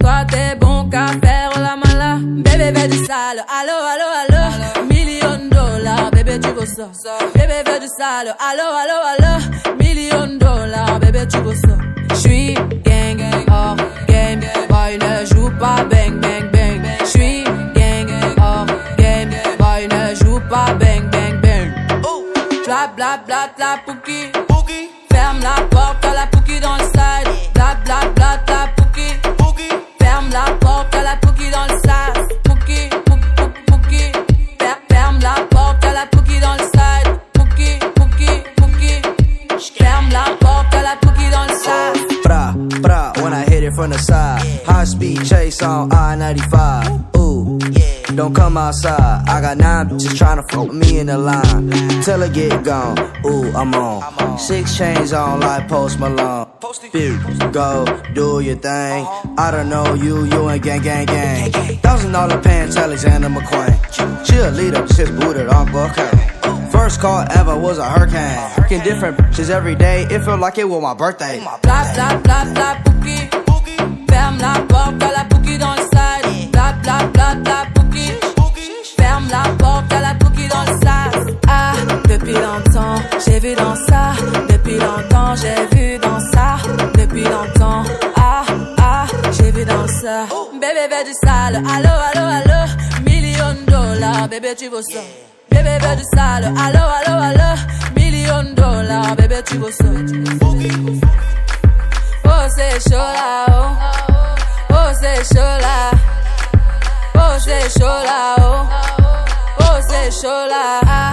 Toi t'es bon qu'à faire la mala. Bébé du sale. Allo, allo, allo. Million dollars, bébé tu veux ça? Bébé veut du sale. Allo, allo, allo. Million dollars, bébé tu veux ça? J'suis gang, oh game. Boy ne joue pas bang, bang, bang. J'suis gang, oh game. Boy ne joue pas bang, bang, bang. Bla bla bla bla pouki. Ferme la porte from the side. High speed chase on I 95. Ooh, don't come outside. I got nine bitches trying to fuck me in the line. Till I get gone. Ooh, I'm on. Six chains on like Post Malone. Go, do your thing. I don't know you, you ain't gang, gang, gang. Thousand dollar pants, Alexander McQueen. Cheerleader, sis booted uncle. Okay. First call ever was a hurricane. Fucking different bitches every day. It felt like it was my birthday. Bla bla bla bla pouki. Depuis longtemps, j'ai vu dans ça. Depuis longtemps, j'ai vu dans ça. Depuis longtemps, ah, ah, j'ai vu dans ça. Bébé veut du sale. Allo, allo, allo. Million dollars, bébé tu veux ça. Bébé veut du sale. Allo, allo, allo. Million dollars, bébé tu veux ça. Oh c'est chaud là oh Oh c'est chaud là Oh c'est chaud là oh Oh c'est chaud là ah,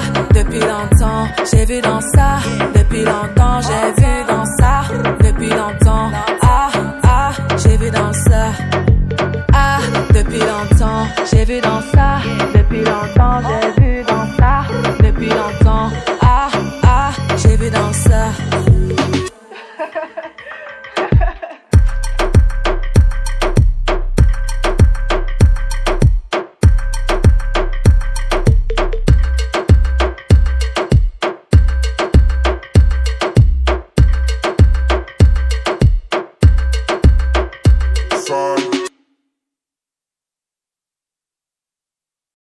j'ai vu dans ça Depuis longtemps j'ai vu dans ça Depuis longtemps. Ah ah j'ai vu dans ça. Ah depuis longtemps j'ai vu dans ça Depuis longtemps j'ai vu